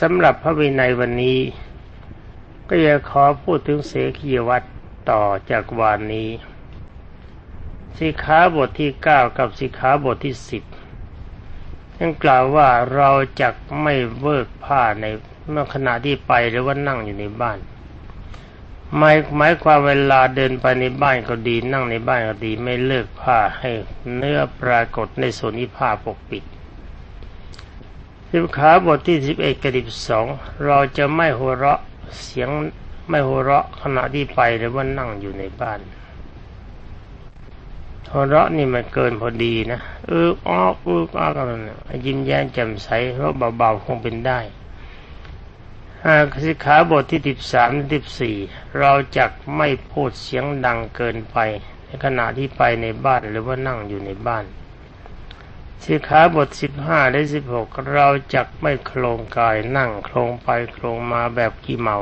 สำหรับพระวินัยวันนี้ ก็จะขอพูดถึงเสขียวัตรต่อจากวานนี้ สิกขาบทที่เก้ากับสิกขาบทที่สิบยังกล่าวว่าเราจะไม่เวิกผ้าในเมื่อขณะที่ไปหรือว่านั่งอยู่ในบ้านหมายหมายความเวลาเดินไปในบ้านก็ดี นั่งในบ้านก็ดี ไม่เลิกผ้าให้เนื้อปรากฏในส่วนที่ผ้าปกปิด สิบขาบทที่สิบเอ็ดกับสิบสองเราจะไม่หัวเราะเสียงไม่หัวเราะขณะที่ไปหรือว่านั่งอยู่ในบ้านหัวเราะนี่มันเกินพอดีนะเอออ้อเอออ้อกันนะยิ้มแย้มแจ่มใสเพราะเบาๆคงเป็นได้หากสิกขาบทที่สิบสามสิบสี่เราจะไม่พูดเสียงดังเกินไป ในขณะที่ไปในบ้านหรือว่านั่งอยู่ในบ้าน สิขาบทสิบห้าและสิบหกเราจะไม่โครงกายนั่งโครงไปโครงมาแบบกี่เมา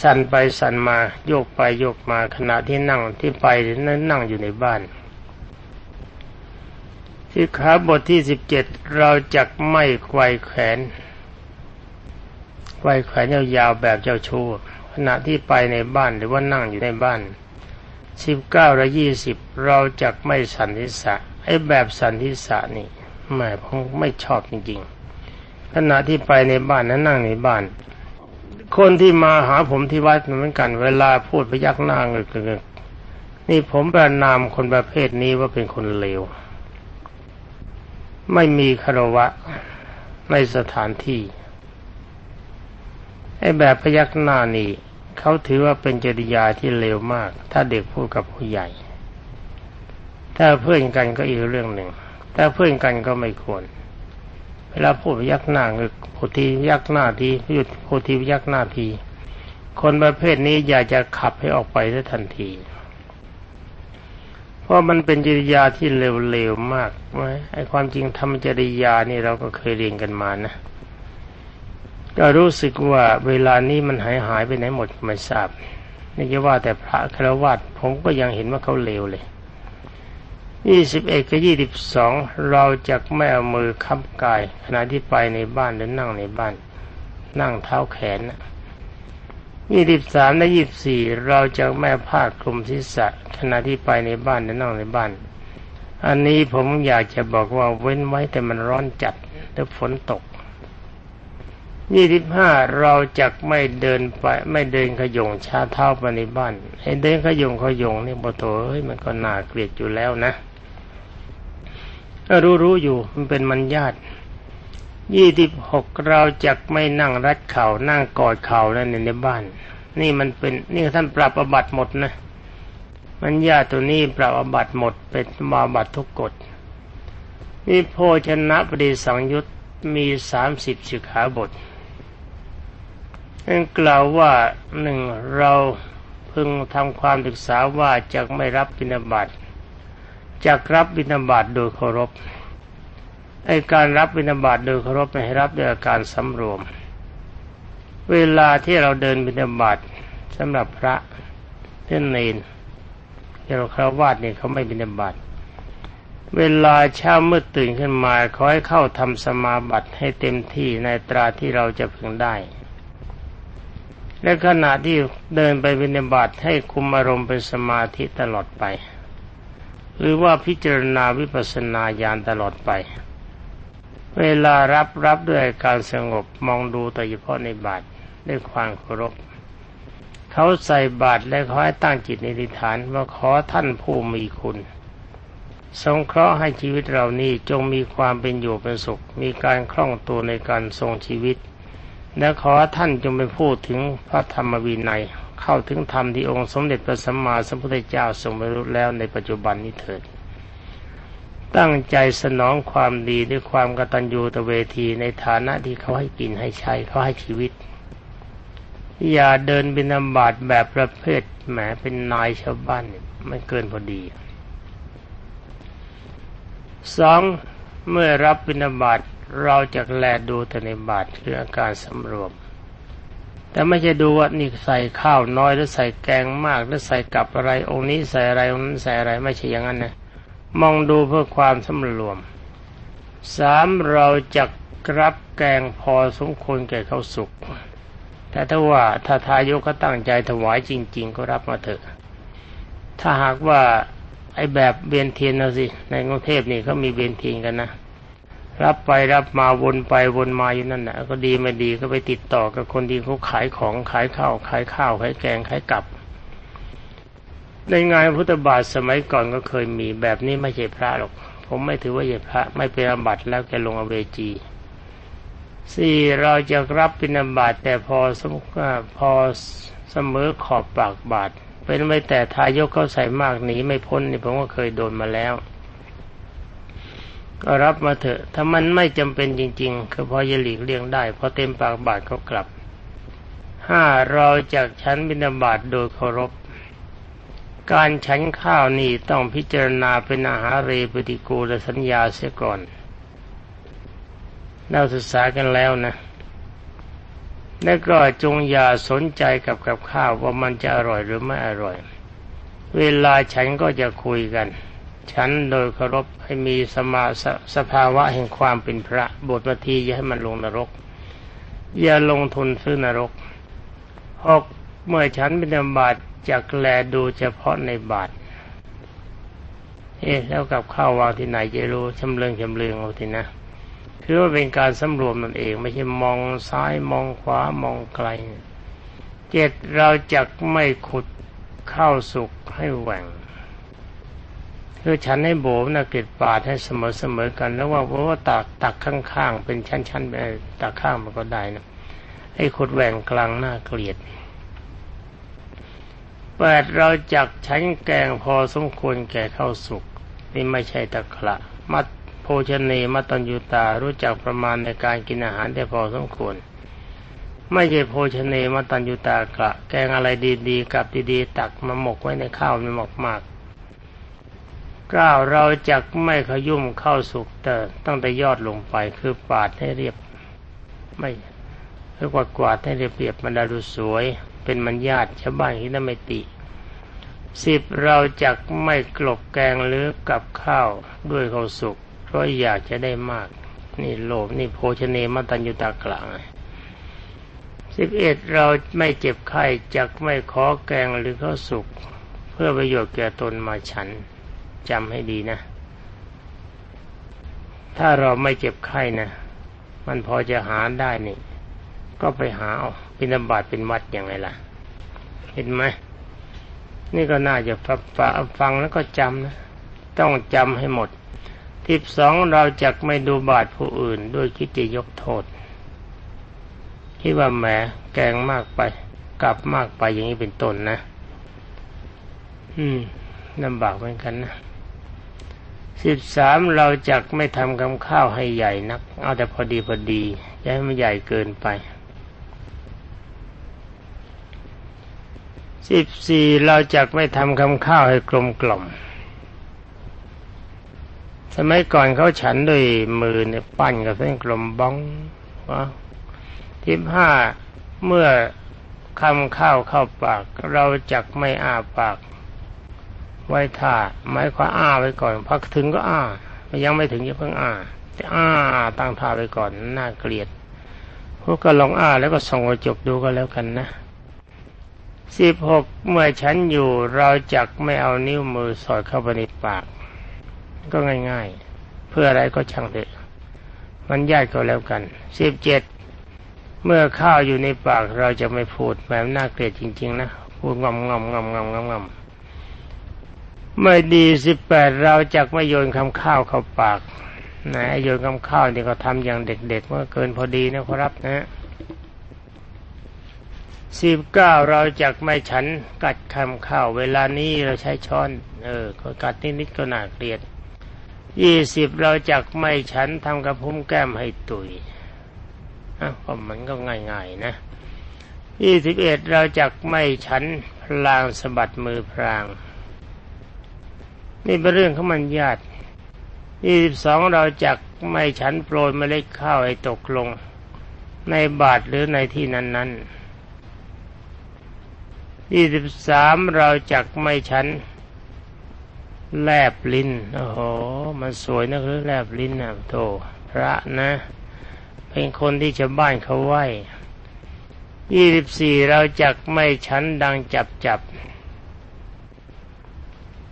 สั่นไปสั่นมาโยกไปโยกมาขณะที่นั่งที่ไปหรือนั่งอยู่ในบ้านสิขาบทที่สิบเจ็ดเราจะไม่ไกวแขนไว้แขนยาวๆแบบเจ้าชู้ขณะที่ไปในบ้านหรือว่านั่งอยู่ในบ้าน สิบเก้าและยี่สิบเราจะไม่สันทิษะไอ้แบบสันทิษะนี่แม่ผมไม่ชอบจริงๆขณะที่ไปในบ้านนั้นนั่งในบ้าน คนที่มาหาผมที่วัดเหมือนกัน เวลาพูดพยักหน้าเงึกๆนี่ผมประนามคนประเภทนี้ว่าเป็นคนเลว ไม่มีคารวะในสถานที่ไอ้แบบพยักหน้านี่ เขาถือว่าเป็นจริยาที่เลวมาก ถ้าเด็กพูดกับผู้ใหญ่ ถ้าเพื่อนกันก็อีกเรื่องหนึ่ง ถ้าเพื่อนกันก็ไม่ควร เวลาพูดยักหน้าคือพูดทียักหน้าทีหยุดพูดทียักหน้าที คนประเภทนี้อยากจะขับให้ออกไปได้ทันที เพราะมันเป็นจริยาที่เร็วๆมากไอ้ความจริงทำจริยานี่เราก็เคยเรียนกันมานะ ก็รู้สึกว่าเวลานี้มันหายหายไปไหนหมดไม่ทราบนี่จะว่าแต่พระครวัตผมก็ยังเห็นว่าเขาเลวเลยยี่สิบเอ็ดกับยี่สิบสองเราจะไม่มือค้ำกาย ขณะที่ไปในบ้านหรือนั่งในบ้าน นั่งเท้าแขนยี่สิบสามและยี่บสี่เราจะไม่ผ้าคลุมศีรษะ ขณะที่ไปในบ้านหรือนั่งในบ้าน อันนี้ผมอยากจะบอกว่าเว้นไว้แต่มันร้อนจัดแล้วฝนตก ยี่สิบห้าเราจะไม่เดินไป ไม่เดินขยงชาเท้าไปในบ้านไอ้เดินขยงขยงนี่บโถเฮ้ยมันก็น่าเกลียดอยู่แล้วนะรู้รู้อยู่มันเป็นมันญาติยี่สิบหกเราจะไม่นั่งรัดเข่านั่งกอดเข่านั่นในบ้าน นี่มันเป็นนี่ท่านปรับอบัตหมดนะมันญาติตัวนี้ปรับอบัตหมดเป็นมาบัตทุกกฎมีโพชนะปฏิสังยุตมีสามสิบสิกขาบท กล่าวว่าหนึ่งเราพึงทำความศึกษาว่าจะไม่รับบิณฑบาตจะรับบิณฑบาตโดยเคารพไอการรับบิณฑบาตโดยเคารพไม่ให้รับด้วยอาการสำรวม เวลาที่เราเดินบิณฑบาตสำหรับพระเพื่อนเนนเราคราวาสเนี่ยเขาไม่บิณฑบาตเวลาเช้ามืดตื่นขึ้นมาขอให้เข้าทำสมาบัติให้เต็มที่ในตราที่เราจะพึงได้ และขณะที่เดินไปวินิบาตให้คุมอารมณ์เป็นสมาธิตลอดไป หรือว่าพิจารณาวิปัสสนาญาณตลอดไป เวลารับรับด้วยการสงบมองดูแต่เฉพาะในบาตด้วยความเคารพเขาใส่บาตรและขอให้ตั้งจิตในทิฐานว่าขอท่านผู้มีคุณสงเคราะห์ให้ชีวิตเรานี้จงมีความเป็นอยู่เป็นสุข มีการคล่องตัวในการทรงชีวิต และขอท่านจงไปพูดถึงพระธรรมวินัย เข้าถึงธรรมที่องค์สมเด็จพระสัมมาสัมพุทธเจ้าทรงบรรลุแล้วในปัจจุบันนี้เถิด ตั้งใจสนองความดีด้วยความกตัญญูตเวทีในฐานะที่เขาให้กินให้ใช้เขาให้ชีวิต อย่าเดินบินาบาตแบบประเภทแหมเป็นนายชาวบ้านไม่เกินพอดีสองเมื่อรับบินาบาต เราจะแลดูแต่ในบาตรคืออาการสำรวม แต่ไม่ใช่ดูว่านี่ใส่ข้าวน้อยหรือใส่แกงมากหรือใส่กับอะไรองค์นี้ใส่อะไรองค์นั้นใส่อะไรไม่ใช่อย่างนั้นนะมองดูเพื่อความสำรวมสามเราจะรับแกงพอสมควรแก่ข้าวสุกแต่ถ้าว่าถ้าทายกก็ตั้งใจถวายจริง ๆ ก็รับมาเถอะ ถ้าหากว่าไอ้แบบเบียนเทียนนะสิในกรุงเทพนี่เขามีเบียนเทียนกันนะ รับไปรับมาวนไปวนมาอยู่นั่นแหละก็ดีไม่ดีก็ไปติดต่อกับคนที่เขาขายของขายข้าวขายข้าวขายแกงขายกับในงานพุทธบาทสมัยก่อนก็เคยมีแบบนี้ไม่ใช่พระหรอก ผมไม่ถือว่าใช่พระ ไม่เป็นอบัติแล้วแกลงอเวจีสี่เราจะรับปิณบาตแต่พอสมพอเสมอขอบปากบาทเป็นไม่แต่ทายกเขาใส่มากหนีไม่พ้นนี่ผมก็เคยโดนมาแล้ว ก็รับมาเถอะ ถ้ามันไม่จำเป็นจริงๆคือพอจะหลีกเลี่ยงได้พอเต็มปากบาทเขากลับห้าเราจากชั้นบิณบาตโดยเคารพ การฉันข้าวนี่ต้องพิจารณาเป็นอาหารเรปฏิกูลสัญญาเสียก่อนเราศึกษากันแล้วนะ แล้วก็จงอย่าสนใจกับกับข้าวว่ามันจะอร่อยหรือไม่อร่อย เวลาฉันก็จะคุยกัน ฉันโดยเคารพให้มีสมาสสภาวะแห่งความเป็นพระบทมาทีอย่าให้มันลงนรก อย่าลงทุนซื้อนรกหกเมื่อฉันเป็นบาทจากแลดูเฉพาะในบาทเอ๊ะแล้วกับข้าววางที่ไหนจะรู้ชำเลืองชำเลืองเอาทีนะคือว่าเป็นการสำรวมนั่นเอง ไม่ใช่มองซ้ายมองขวามองไกล เจ็ดเราจะไม่ขุดเข้าสุกให้แหว่ง คือฉันให้โบนะเกิดปาดให้เสมอเสมอกัน แล้วว่าเพราะว่าตักตักข้างๆ เป็นชั้นๆไปตักข้างมันก็ได้นะให้ขุดแหว่งกลางหน้าเกลียดแปดเราจักชั้นแกงพอสมควรแก่ข้าวสุกนี่ไม่ใช่ตะกละมัดโภชเนมตัญญูตารู้จักประมาณในการกินอาหารแต่พอสมควร ไม่ใช่โภชเนมตัญญูตากระแกงอะไรดีๆกับดีๆ ตักมาหมกไว้ในข้าวมันหมกมาก ก้าเราจักไม่ขยุ่มเข้าสุกแต่ตั้งแต่ยอดลงไปคือปาดให้เรียบ ไม่คือกวาดกวาดให้เรียบเรียบมันดูสวย เป็นมันญาติชาวบ้านที่นั่นไม่ติสิบเราจักไม่กลบแกงหรือกับข้าวด้วยข้าวสุกเพราะอยากจะได้มาก นี่โลภนี่โภชเนมตัญญูตากลางสิบเอ็ดเราไม่เจ็บไข้จักไม่ขอแกงหรือข้าวสุก เพื่อประโยชน์แก่ตนมาฉัน จำให้ดีนะ ถ้าเราไม่เจ็บไข้นะ มันพอจะหาได้นี่ ก็ไปหาเอาปินบาตเป็นวัดอย่างไรล่ะ เห็นไหม นี่ก็น่าจะฟังแล้วก็จำนะ ต้องจำให้หมด ทิบสองเราจะไม่ดูบาดผู้อื่น ด้วยคิดจะยกโทษคิดว่าแหมแกงมากไป กลับมากไปอย่างนี้เป็นต้นนะ อืมลำบากเหมือนกันนะ สิบสามเราจะไม่ทำคำข้าวให้ใหญ่นัก เอาแต่พอดีพอดีอย่าให้มันใหญ่เกินไปสิบสี่เราจะไม่ทำคำข้าวให้กลมกล่อม สมัยก่อนเขาฉันด้วยมือเนี่ยปั้นกับเส้นกลมบ้องวะทิพห้าเมื่อคำข้าวเข้าปาก เราจักไม่อ้าปาก ไว้ท่าไม้ความอ้าไว้ก่อนพักถึงก็อ้ายังไม่ถึงยังเพิ่งอ้าแต่อ้าตั้งท่าไว้ก่อนน่าเกลียดพวกก็ลองอ้าแล้วก็ส่องกระจกดูก็แล้วกันนะสิบหกเมื่อฉันอยู่เราจักไม่เอานิ้วมือสอดเข้าไปในปาก ก็ง่าย ๆ เพื่ออะไรก็ช่างเถอะมันยากก็แล้วกันสิบเจ็ดเมื่อข้าวอยู่ในปากเราจะไม่พูดแบบน่าเกลียดจริง ๆ นะพูดงอมงอมงอมงอมงอมงอม ไม่ดีสิบแปดเราจะไม่โยนคำข้าวเข้าปากนะโยนคำข้าวนี่ก็ทำอย่างเด็กๆเมื่อเกินพอดีนะครับนะสิบเก้าเราจะไม่ฉันกัดคำข้าว เวลานี้เราใช้ช้อน เออก็กัดนิดๆก็น่าเกลียดยี่สิบเราจักไม่ฉันทำกระพุ้มแก้มให้ตุยอะก็มันก็ง่ายๆนะยี่สิบเอ็ดเราจักไม่ฉันพลางสะบัดมือพราง นี่เป็นเรื่องของมันญาติยี่สิบสองเราจักไม่ฉันโปรยเมล็ดข้าวให้ตกลง ในบาทหรือในที่นั้นๆยี่สิบสามเราจักไม่ฉัน แลบลิ้นโอ้โหมันสวยนะคือแลบลิ้นนะโธพระนะ เป็นคนที่ชาวบ้านเขาไหวยี่สิบสี่เราจักไม่ฉันดังจับจับ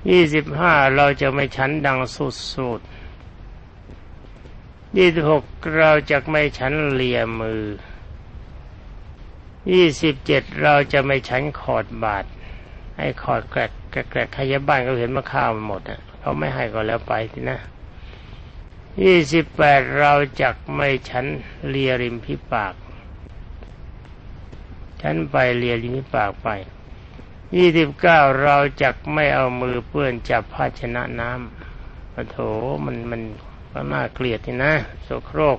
ยี่สิบห้าเราจะไม่ฉันดังสุดสุดยี่สิบหกเราจะไม่ฉันเลียมือยี่สิบเจ็ดเราจะไม่ฉันขอดบาทให้ขอดแกรกแกรกขยบ้านเขาเห็นมาข้าวหมดอะเขาไม่ให้ก็แล้วไปทีนะยี่สิบแปดเราจักไม่ฉันเลียริมพิปาก ฉันไปเลียริมพิปากไป ยี่สิบเก้าเราจักไม่เอามือเปื้อนจับภาชนะน้ำโอ้โถมันมันก็น่าเกลียดทีนะโสโครก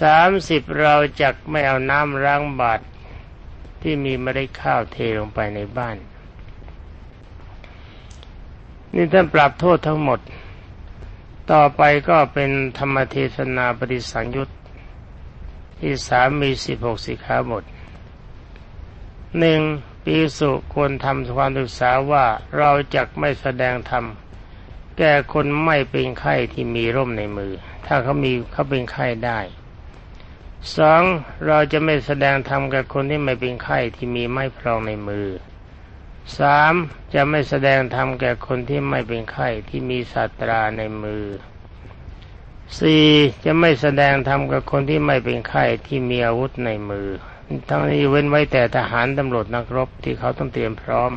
สามสิบเราจักไม่เอาน้ำล้างบาตรที่มีเมล็ดข้าวเทลงไปในบ้าน นี่ท่านปรับโทษทั้งหมด ต่อไปก็เป็นธรรมเทศนาปฏิสังยุตที่สามมีสิบหกสิขาบทหนึ่ง ปีสุควรทำความศึกษาว่าเราจะไม่แสดงธรรมแก่คนไม่เป็นไข้ที่มีร่มในมือ ถ้าเขามีเขาเป็นไข้ได้สองเราจะไม่แสดงธรรมกับคนที่ไม่เป็นไข้ที่มีไม้พรองในมือสามจะไม่แสดงธรรมแก่คนที่ไม่เป็นไข้ที่มีสัตราในมือสี่จะไม่แสดงธรรมกับคนที่ไม่เป็นไข้ที่มีอาวุธในมือ ทั้งนี้เว้นไว้แต่ทหารตำรวจนักรบที่เขาต้องเตรียมพร้อม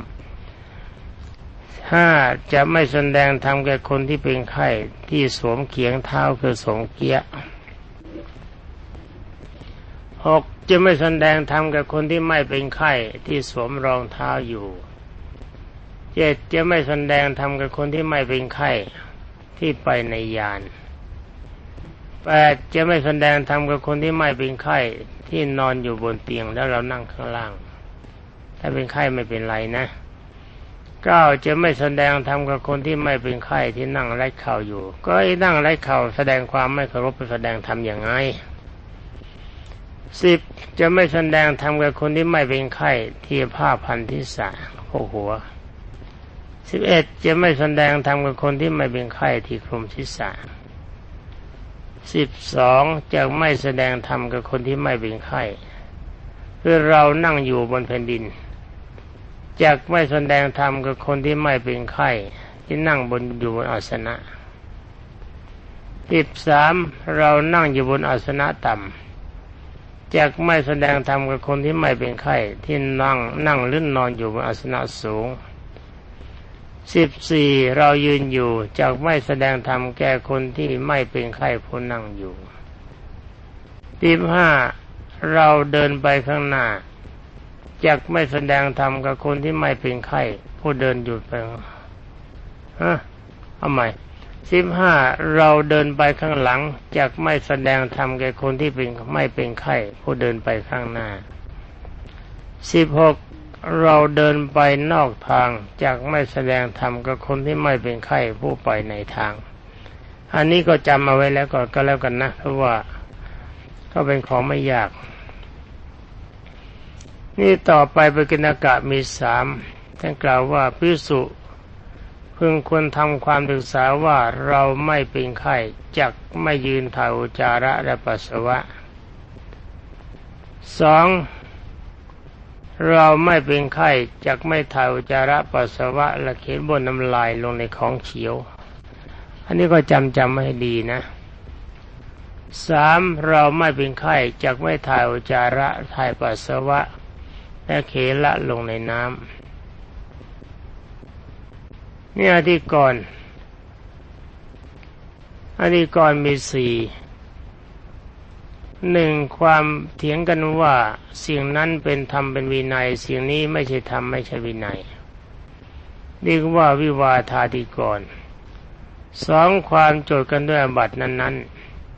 ห้าจะไม่แสดงธรรมแก่คนที่เป็นไข้ที่สวมเขียงเท้าคือสงเกียหกจะไม่แสดงธรรมกับคนที่ไม่เป็นไข้ที่สวมรองเท้าอยู่เจ็ดจะไม่แสดงธรรมกับคนที่ไม่เป็นไข้ที่ไปในยาน แปดจะไม่แสดงธรรมกับคนที่ไม่เป็นไข้ที่นอนอยู่บนเตียงแล้วเรานั่งข้างล่าง ถ้าเป็นไข้ไม่เป็นไรนะเก้าจะไม่แสดงธรรมกับคนที่ไม่เป็นไข้ที่นั่งไร้เข่าอยู่ ก็ไอ้นั่งไร้เข่าแสดงความไม่เคารพไปแสดงธรรมอย่างไงสิบจะไม่แสดงธรรมกับคนที่ไม่เป็นไข้ที่ผ้าพันที่สาโคหัวสิบเอ็ดจะไม่แสดงธรรมกับคนที่ไม่เป็นไข้ที่คลุมศีระ สิบสองจะไม่แสดงธรรมกับคนที่ไม่เป็นไข้คือเรานั่งอยู่บนแผ่นดินจะไม่แสดงธรรมกับคนที่ไม่เป็นไข้ที่นั่งบนอยู่บนอาสนะสิบสามเรานั่งอยู่บนอาสนะต่ำจะไม่แสดงธรรมกับคนที่ไม่เป็นไข้ที่นั่งนั่งลื่นนอนอยู่บนอาสนะสูง สิบสี่เรายืนอยู่จากไม่แสดงธรรมแก่คนที่ไม่เป็นไข้ผู้นั่งอยู่สิบห้าเราเดินไปข้างหน้าจากไม่แสดงธรรมกับคนที่ไม่เป็นไข้ผู้เดินหยุดไปฮะเอาใหม่สิบห้าเราเดินไปข้างหลังจากไม่แสดงธรรมแก่คนที่เป็นไม่เป็นไข้ผู้เดินไปข้างหน้าสิบหก เราเดินไปนอกทางจากไม่แสดงธรรมกับคนที่ไม่เป็นไข้ผู้ไปในทาง อันนี้ก็จำเอาไว้แล้วก็ก็แล้วกันนะ เพราะว่าก็เป็นของไม่ยาก นี่ต่อไปปกินากะมีสามท่านกล่าวว่าพิสุพึงควรทำความศึกษาว่าเราไม่เป็นไข้จักไม่ยืนถ่ายอุจาระและปัสสาวะสอง เราไม่เป็นไข้จักไม่ถ่ายอุจาระปัสสาวะและเขียนบนน้ำลายลงในของเขียว อันนี้ก็จำจำให้ดีนะสามเราไม่เป็นไข้จักไม่ถ่ายอุจาระถ่ายปัสสาวะ และเขละลงในน้ำนี่อธิกรอธิกรมีสี่ หนึ่งความเถียงกันว่าสิ่งนั้นเป็นธรรมเป็นวินัย สิ่งนี้ไม่ใช่ธรรมไม่ใช่วินัยเรียกว่าวิวาทาธิกรสองความโจทย์กันด้วยบัตินั้น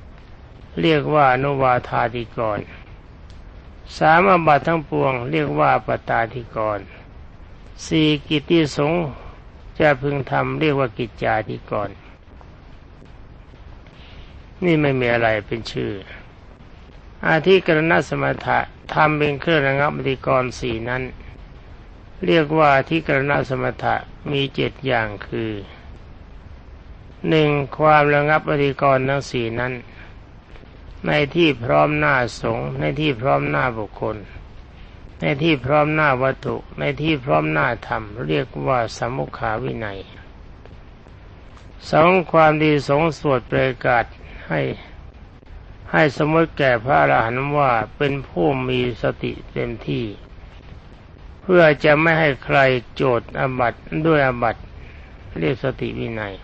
ๆ เรียกว่านุวาทาธิกรสามอบัตทั้งปวง เรียกว่าปตาธิกรสี่กิจที่สงจะพึงทำเรียกว่ากิจจาธิกรนี่ไม่มีอะไรเป็นชื่อ อาทิกรณสมถะทำเป็นเครื่องระงับอธิกรสี่นั้น เรียกว่าที่กรณสมถะมีเจ็ดอย่างคือหนึ่งความระงับอธิกรทั้งสี่นั้น ในที่พร้อมหน้าสงฆ์ในที่พร้อมหน้าบุคคล ในที่พร้อมหน้าวัตถุ ในที่พร้อมหน้าธรรม เรียกว่าสมุขาวินัยสองความดีสงสวดประกาศให้ ให้สมมติแก่พระอรหันต์ว่าเป็นผู้มีสติเต็มที่ เพื่อจะไม่ให้ใครโจทย์อบัตด้วยอบัตเรียกสติวินัย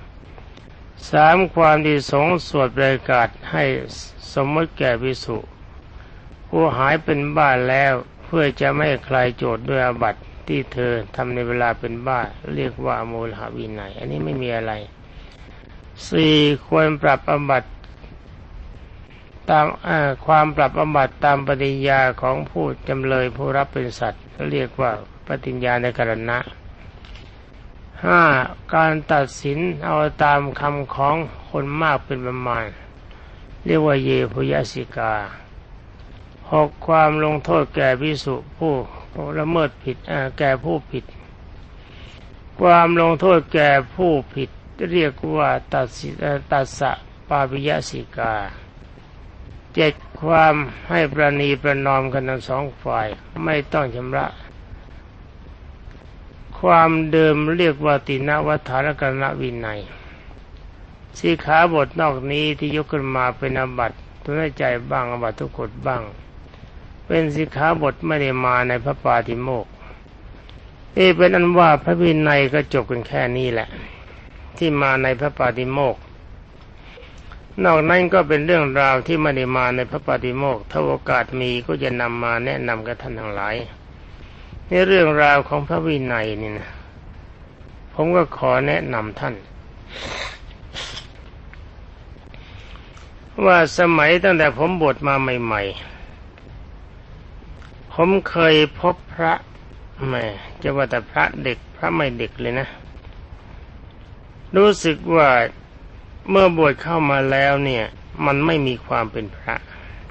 สามความดีสงสวดประกาศให้สมมติแก่วิสุผู้หายเป็นบ้าแล้วเพื่อจะไม่ให้ใครโจทย์ด้วยอบัตที่เธอทำในเวลาเป็นบ้าเรียกว่าโมลหวินัย อันนี้ไม่มีอะไรสี่ควรปรับอบัต ตามความปรับอบัตตามปฏิญาของผู้จำเลยผู้รับเป็นสัตว์ เรียกว่าปฏิญญาในกรณะห้าการตัดสินเอาตามคำของคนมากเป็นประมาณ เรียกว่าเยพยสิกาหกความลงโทษแก่พิสุผู้ละเมิดผิดแก่ผู้ผิด ความลงโทษแก่ผู้ผิด เรียกว่าตัดสิตัดสะปาปิยสิกา เจ็ดความให้ประนีประนอมกันทั้งสองฝ่ายไม่ต้องชำระ ความเดิมเรียกว่าตินวัฏานกรณวินัยสีขาบทนอกนี้ที่ยกขึ้นมาเป็นอบัตทุนใจบ้างอบัตทุกกฎบ้าง เป็นสิขาบทไม่ได้มาในพระปาติโมกเอเป็นอันว่าพระวินัยก็จบกันแค่นี้แหละ ที่มาในพระปาติโมก นอกนั้นก็เป็นเรื่องราวที่ไม่ได้มาในพระปาติโมกถ้าโอกาสมีก็จะนำมาแนะนำกับท่านทั้งหลายในเรื่องราวของพระวินัยนี่นะผมก็ขอแนะนำท่าน ว่าสมัยตั้งแต่ผมบวชมาใหม่ ๆ ผมเคยพบพระแม่จะว่าแต่พระเด็กพระไม่เด็กเลยนะ รู้สึกว่า เมื่อบวชเข้ามาแล้วเนี่ย มันไม่มีความเป็นพระ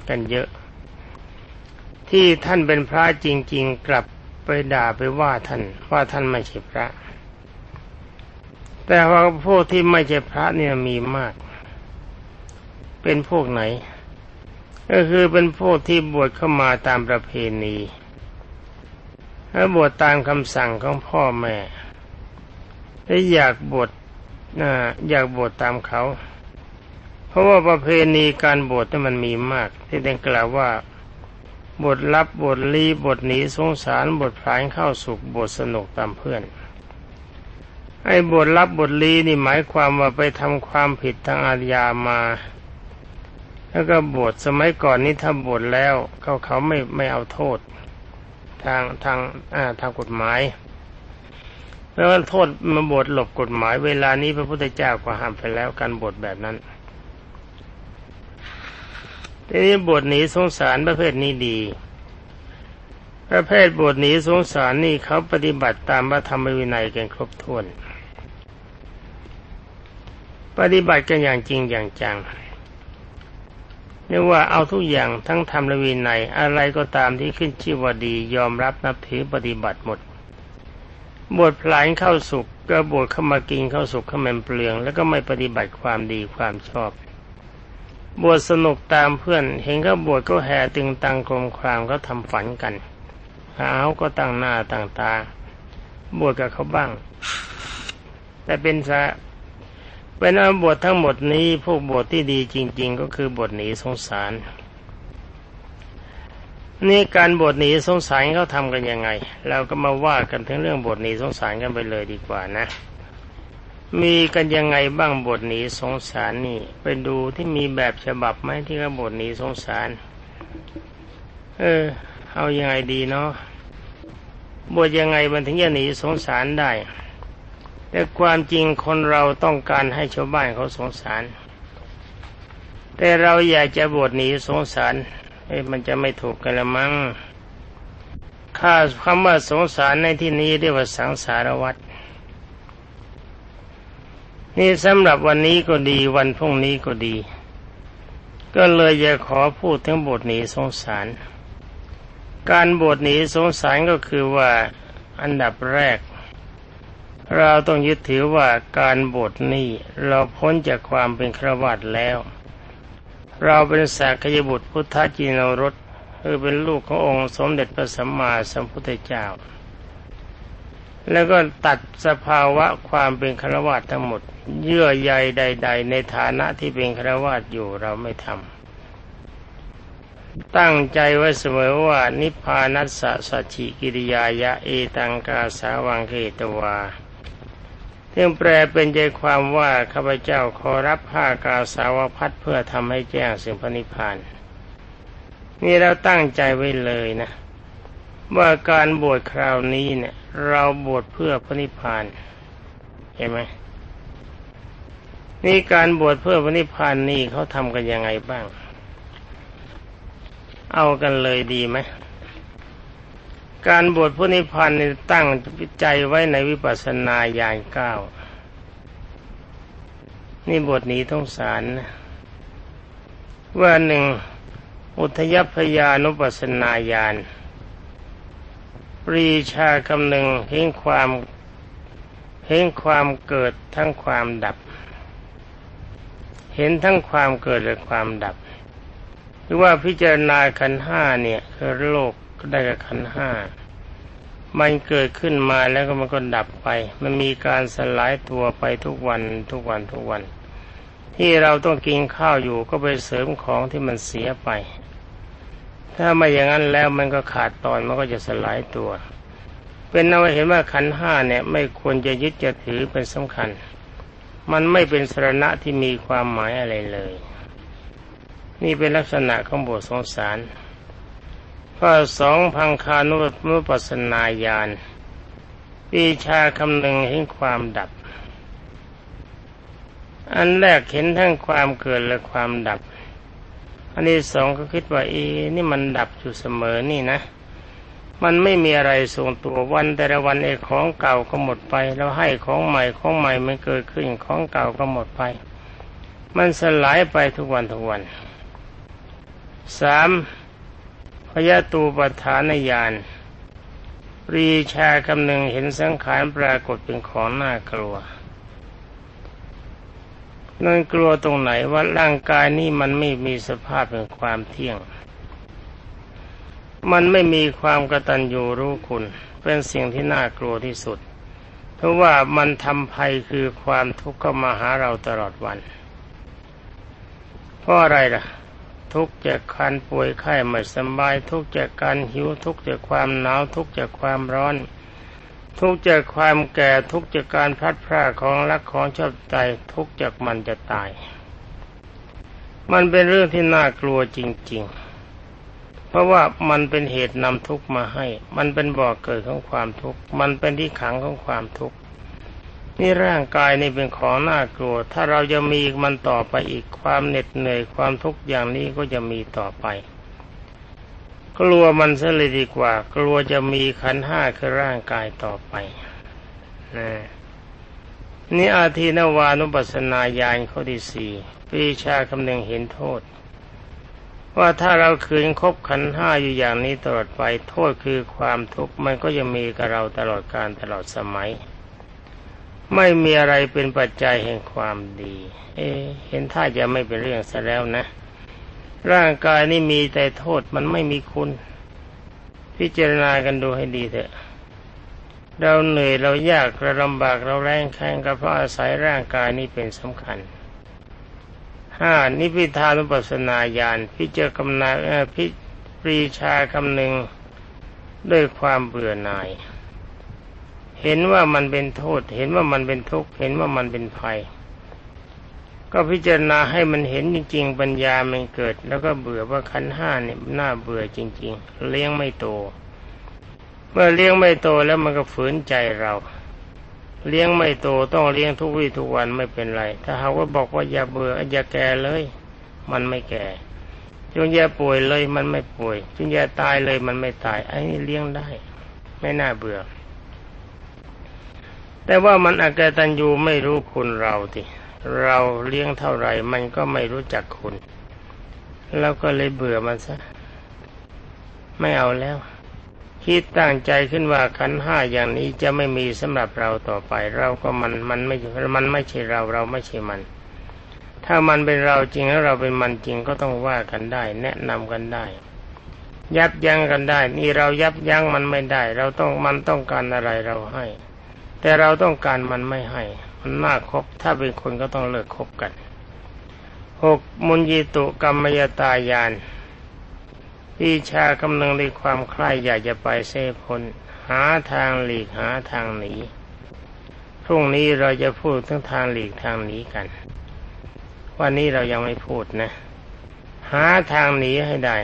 กันเยอะ ที่ท่านเป็นพระจริง ๆ กลับไปด่าไปว่าท่านว่าท่านไม่ใช่พระ แต่ว่าพวกที่ไม่ใช่พระเนี่ยมีมาก เป็นพวกไหน ก็คือเป็นพวกที่บวชเข้ามาตามประเพณีและบวชตามคำสั่งของพ่อแม่และอยากบวช อยากบวชตามเขา เพราะว่าประเพณีการบวชนี่มันมีมาก ที่ได้กล่าวว่าบทรับบทลีบทหนีสงสารบทพลายเข้าสุขบทสนุกตามเพื่อนไอ้บทรับบทลีนี่หมายความว่าไปทำความผิดทางอาญามา แล้วก็บทสมัยก่อนนี้ถ้าบทแล้วเขาเขาไม่ไม่เอาโทษ ทางทางอ่าทางกฎหมาย แล้ว่าโทษมาบทหลบกฎหมายเวลานี้พระพุทธเจ้าก็ห้ามไปแล้วการบทแบบนั้นทีนี้บทหนีสงสารประเภทนี้ดี ประเภทบทหนีสงสารนี่เขาปฏิบัติตามพระธรรมวินัยกันครบถ้วน ปฏิบัติกันอย่างจริงอย่างจังเรียกว่าเอาทุกอย่างทั้งธรรมและวินัยอะไรก็ตามที่ขึ้นชื่อว่าดียอมรับนับถือปฏิบัติหมด บทพลายเข้าสุขก็บทเข้ามากินเข้าสุขเข้ามันเปลือง แล้วก็ไม่ปฏิบัติความดีความชอบบวชสนุกตามเพื่อน เห็นเขาบวชก็แห่ตึงตังกลมครามก็ทำฝันกันหาวก็ตั้งหน้าตั้งตา บวชกับเขาบ้าง แต่เป็นสะเป็นอาบวชทั้งหมดนี้พวกบวชที่ดีจริง ๆ ก็คือบวชหนีสงสาร นี่การบวชหนีสงสารเขาทำกันยังไง เราก็มาว่ากันถึงเรื่องบวชหนีสงสารกันไปเลยดีกว่านะ มีกันยังไงบ้างบทหนีสงสารนี่ไปดูที่มีแบบฉบับไหมที่เขาบทหนีสงสาร เออ เอายังไงดีเนาะบทยังไงมันถึงจะหนีสงสารได้ แต่ความจริงคนเราต้องการให้ชาวบ้านเขาสงสาร แต่เราอยากจะบทหนีสงสาร เอ้มันจะไม่ถูกกันละมั้งค่าคำว่าสงสารในที่นี้เรียกว่าสังสารวัตรนี่สำหรับวันนี้ก็ดีวันพรุ่งนี้ก็ดี ก็เลยจะขอพูดถึงบทหนีสงสาร การบทหนีสงสารก็คือว่าอันดับแรก เราต้องยึดถือว่าการบทนี้เราพ้นจากความเป็นครวัตแล้ว เราเป็นสากยบุตรพุทธจินรสคือเป็นลูกขององค์สมเด็จพระสัมมาสัมพุทธเจ้า แล้วก็ตัดสภาวะความเป็นฆราวาสทั้งหมด เยื่อใยใด ๆ ในฐานะที่เป็นฆราวาสอยู่เราไม่ทำตั้งใจไว้เสมอว่านิพพานัสสะสัจฉิกิริยายะเอตังกาสาวังเกตวา ซึ่งแปลเป็นใจความว่าข้าพเจ้าขอรับผ้ากาสาวพัดเพื่อทำให้แจ้งสิ่งพระนิพพานนี่เราตั้งใจไว้เลยนะ ว่าการบวชคราวนี้เนี่ย เราบวชเพื่อพระนิพพานเห็นไหมนี่การบวชเพื่อพระนิพพานนี่เขาทำกันยังไงบ้าง เอากันเลยดีไหม การบวชพระนิพพานนี่ตั้งใจไว้ในวิปัสสนาญาณเก้านี่บทนี้ต้องสารนะว่าหนึ่งอุทยพยานุปัสนาญาณปรีชาคำหนึ่งเห็นความเห็นความเกิดทั้งความดับ เห็นทั้งความเกิดและความดับ หรือว่าพิจารณาขันห้าเนี่ยคือโลก ก็ได้กับขันห้ามันเกิดขึ้นมาแล้วก็มันก็ดับไป มันมีการสลายตัวไปทุกวันทุกวันทุกวัน ที่เราต้องกินข้าวอยู่ก็ไปเสริมของที่มันเสียไป ถ้าไม่อย่างนั้นแล้วมันก็ขาดตอนมันก็จะสลายตัว เป็นนว่าเห็นว่าขันห้าเนี่ย ไม่ควรจะยึดจะถือเป็นสำคัญ มันไม่เป็นสรณะที่มีความหมายอะไรเลย นี่เป็นลักษณะของบทสงสาร ข้อสองพังคานุนุปัสนาญาณปีชาคำหนึ่งเห็นความดับ อันแรกเห็นทั้งความเกิดและความดับ อันที่สองก็คิดว่าอีนี่มันดับอยู่เสมอนี่นะ มันไม่มีอะไรทรงตัววันแต่ละวันไอ้ของเก่าก็หมดไป แล้วให้ของใหม่ของใหม่มันเกิดขึ้นของเก่าก็หมดไป มันสลายไปทุกวันทุกวันสาม พยตูปฐานญาณปรีชาคำหนึ่งเห็นสังขารปรากฏเป็นของน่ากลัว นั่นกลัวตรงไหนว่าร่างกายนี้มันไม่มีสภาพเป็นความเที่ยง มันไม่มีความกระตัญญูรู้คุณ เป็นสิ่งที่น่ากลัวที่สุด เพราะว่ามันทำภัยคือความทุกข์เข้ามาหาเราตลอดวัน เพราะอะไรล่ะ ทุกข์จากการป่วยไข้ไม่สบาย ทุกข์จากการหิวทุกข์จากความหนาวทุกข์จากความร้อน ทุกข์จากความแก่ทุกข์จากการพลัดพรากของรักของชอบใจทุกข์จากมันจะตาย มันเป็นเรื่องที่น่ากลัวจริง ๆ เพราะว่ามันเป็นเหตุนำทุกข์มาให้ มันเป็นบ่อกเกิดของความทุกข์มันเป็นที่ขังของความทุกข์ นี่ร่างกายนี่เป็นของน่ากลัว ถ้าเราจะมีมันต่อไปอีกความเหน็ดเหนื่อยความทุกข์อย่างนี้ก็จะมีต่อไป กลัวมันซะเลยดีกว่า กลัวจะมีขันห้าคือร่างกายต่อไปนะนี่อาทีนวานุปัสนาญาณข้อที่สี่ปีชาคำนึงเห็นโทษ ว่าถ้าเราคืนคบขันห้าอยู่อย่างนี้ตลอดไป โทษคือความทุกข์มันก็จะมีกับเราตลอดการตลอดสมัย ไม่มีอะไรเป็นปัจจัยแห่งความดี เอ เห็นท่าจะไม่เป็นเรื่องซะแล้วนะ ร่างกายนี่มีแต่โทษมันไม่มีคุณ พิจารณากันดูให้ดีเถอะ เราเหนื่อยเรายากเราลำบากเราแรงแข่งก็เพราะอาศัยร่างกายนี้เป็นสำคัญห้านิพิทานุปัสสนาญาณพิจารณาพิปรีชาคำหนึ่งด้วยความเบื่อหน่าย เห็นว่ามันเป็นโทษ เห็นว่ามันเป็นทุกข์ เห็นว่ามันเป็นภัย ก็พิจารณาให้มันเห็นจริงๆ ปัญญามันเกิด แล้วก็เบื่อว่าขันห้าเนี่ยน่าเบื่อจริง ๆ เลี้ยงไม่โต เมื่อเลี้ยงไม่โตแล้วมันก็ฝืนใจเรา เลี้ยงไม่โตต้องเลี้ยงทุกวี่ทุกวันไม่เป็นไร ถ้าหากว่าบอกว่าอย่าเบื่ออย่าแก่เลย มันไม่แก่จงอย่าป่วยเลยมันไม่ป่วยจงอย่าตายเลยมันไม่ตายไอ้นี่เลี้ยงได้ ไม่น่าเบื่อ แต่ว่ามันอากตันยูไม่รู้คุณเราทีเราเลี้ยงเท่าไหร่มันก็ไม่รู้จักคุณ แล้วก็เลยเบื่อมันซะ ไม่เอาแล้ว คิดตั้งใจขึ้นว่าขันห้าอย่างนี้จะไม่มีสำหรับเราต่อไป เราก็มันมันไม่มันไม่ใช่เราเราไม่ใช่มัน ถ้ามันเป็นเราจริงแล้วเราเป็นมันจริงก็ต้องว่ากันได้ แนะนำกันได้ ยับยั้งกันได้ นี่เรายับยั้งมันไม่ได้ เราต้องมันต้องการอะไรเราให้ แต่เราต้องการมันไม่ให้ มันน่าคบถ้าเป็นคนก็ต้องเลิกคบกันหกมุนยิตุกรรมยตายานวิชากำลังในความใคร่อยากจะไปเสพลหาทางหลีกหาทางหนีพรุ่งนี้เราจะพูดถึงทางหลีกทางหนีกัน วันนี้เรายังไม่พูดนะ หาทางหนีให้ได้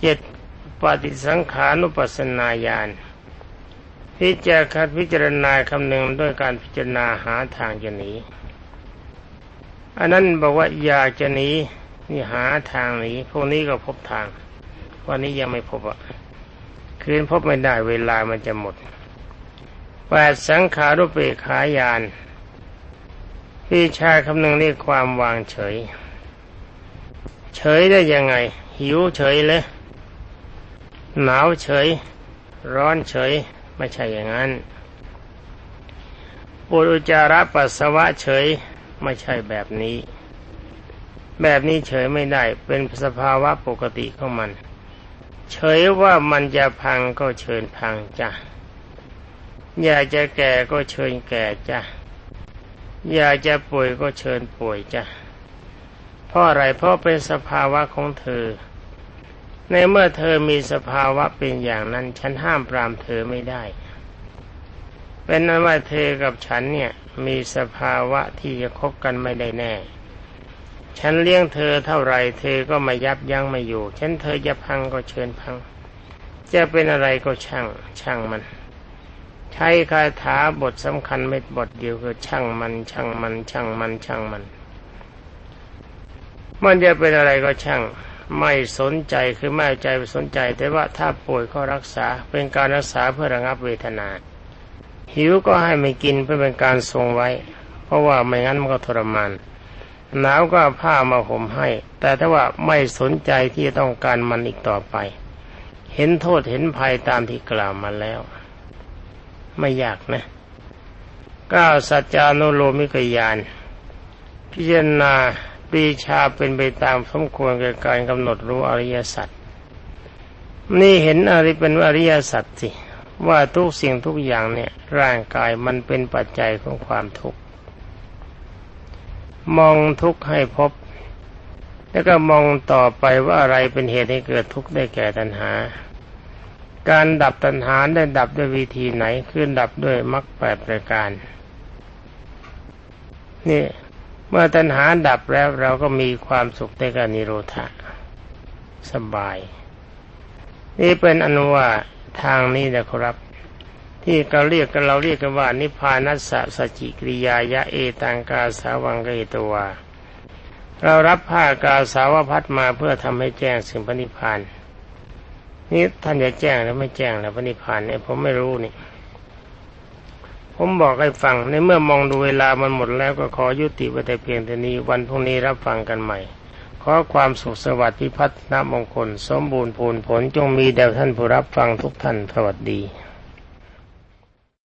เจ็ดปฏิสังขานุปัสสนาญาณ พิจารณาพิจารณาคำหนึ่งด้วยการพิจารณาหาทางจะหนีอันนั้นบอกว่าอยากจะหนีนี่หาทางหนีพวกนี้ก็พบทาง วันนี้ยังไม่พบอะคืนพบไม่ได้เวลามันจะหมดแปดสังขารุปเปขายานพี่ชายคำหนึ่งเรียกความวางเฉย เฉยได้ยังไง หิวเฉยเลย หนาวเฉย ร้อนเฉย ไม่ใช่อย่างนั้นปุรุจาระปัสสาวะเฉยไม่ใช่แบบนี้ แบบนี้เฉยไม่ได้เป็นสภาวะปกติของมัน เฉยว่ามันจะพังก็เชิญพังจ้ะอยากจะแก่ก็เชิญแก่จ้ะอยากจะป่วยก็เชิญป่วยจ้ะเพราะอะไรเพราะเป็นสภาวะของเธอ ในเมื่อเธอมีสภาวะเป็นอย่างนั้น ฉันห้ามปรามเธอไม่ได้ เป็นนั้นว่าเธอกับฉันเนี่ยมีสภาวะที่จะคบกันไม่ได้แน่ ฉันเลี้ยงเธอเท่าไรเธอก็ไม่ยับยั้งไม่อยู่ ฉันเธอจะพังก็เชิญพัง จะเป็นอะไรก็ช่าง ช่างมัน ใช้คาถาบทสำคัญเม็ดบทเดียวคือช่างมัน ช่างมัน ช่างมัน ช่างมัน มันจะเป็นอะไรก็ช่าง ไม่สนใจคือไม่ใจไปสนใจ แต่ว่าถ้าป่วยก็รักษาเป็นการรักษาเพื่อระงับเวทนา หิวก็ให้ไม่กินเพื่อเป็นการทรงไว้ เพราะว่าไม่งั้นมันก็ทรมานหนาวก็ผ้ามาห่มให้ แต่ถ้าว่าไม่สนใจที่ต้องการมันอีกต่อไป เห็นโทษเห็นภัยตามที่กล่าวมาแล้ว ไม่ยากนะก้าสัจจานุโลมิกยาน พิจารณา ปีชาเป็นไปตามสมควรกับการกำหนดรู้อริยสัจนี่เห็นอะไรเป็นอริยสัจสิว่าทุกสิ่งทุกอย่างเนี่ยร่างกายมันเป็นปัจจัยของความทุกข์มองทุกข์ให้พบ แล้วก็มองต่อไปว่าอะไรเป็นเหตุให้เกิดทุกข์ได้แก่ตัณหา การดับตัณหาได้ดับด้วยวิธีไหนคือดับด้วยมรรคแปดประการนี่ เมื่อตัณหาดับแล้วเราก็มีความสุขในการนิโรธะสบาย นี่เป็นอนุว่าทางนี้นะครับ ที่เราเรียกกันเราเรียกกันว่า นิพพานัสสะสจิกริยายะเอตังกาสาวังเกตัวเรารับผ้ากาสาวพัดมาเพื่อทำให้แจ้งสิ่งพระนิพพานนี่ท่านจะแจ้งหรือไม่แจ้งแล้วพระนิพพานเนี่ยผมไม่รู้นี่ ผมบอกให้ฟังในเมื่อมองดูเวลามันหมดแล้วก็ขอยุติไว้แต่เพียงเท่านี้วันพรุ่งนี้รับฟังกันใหม่ ขอความสุขสวัสดิ์พิพัฒนมงคล สมบูรณ์ผลผลจงมีแด่ท่านผู้รับฟังทุกท่านสวัสดี